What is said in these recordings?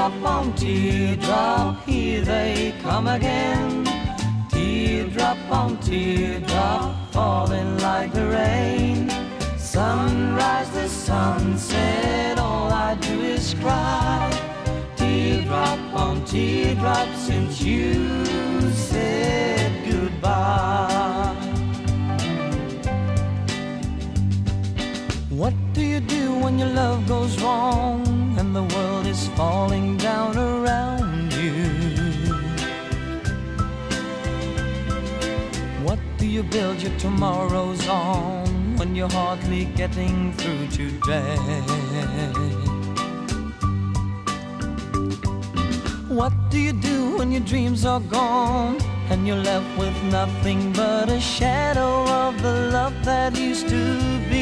Teardrop on teardrop, here they come again. Teardrop on teardrop, falling like the rain. Sunrise, the sunset, all I do is cry. Teardrop on teardrop, since you said goodbye. What do you do when your love goes wrong and the world is falling down around you? What do you build your tomorrows on when you're hardly getting through today? What do you do when your dreams are gone and you're left with nothing but a shadow of the love that used to be?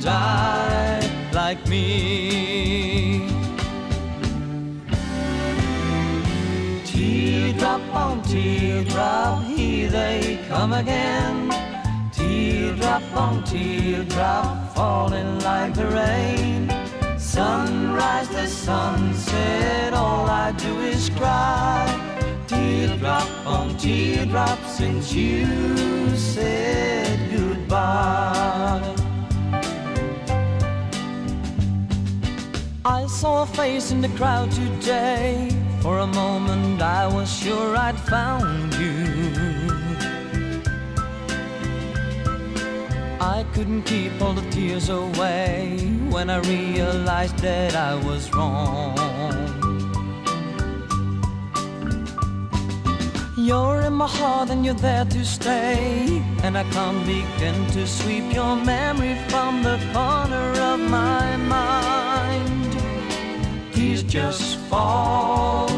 Die like me. Teardrop on teardrop, here they come again. Teardrop on teardrop, falling like the rain. Sunrise, the sunset, all I do is cry. Teardrop on teardrop, since you said saw a face in the crowd today. For a moment, I was sure I'd found you. I couldn't keep all the tears away when I realized that I was wrong. You're in my heart and you're there to stay. And I can't begin to sweep your memory from the corner just fall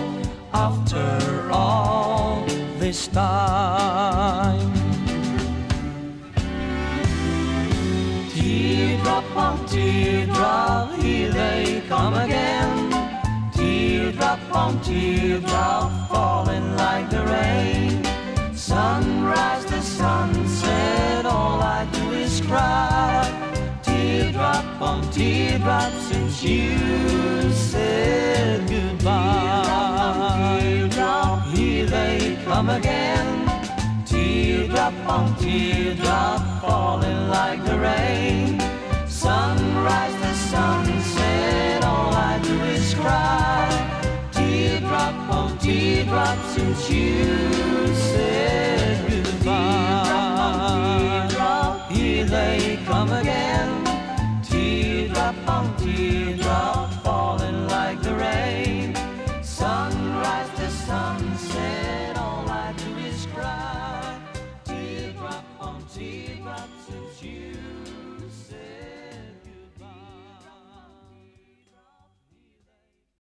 after all this time. Teardrop on teardrop, here they come again. Teardrop on teardrop, falling like the rain. Sunrise, the sunset, all I do is cry. Teardrop on teardrop, since you come again. Teardrop on teardrop, falling like the rain. Sunrise, the sunset, all I do is cry. Teardrop on teardrop, since you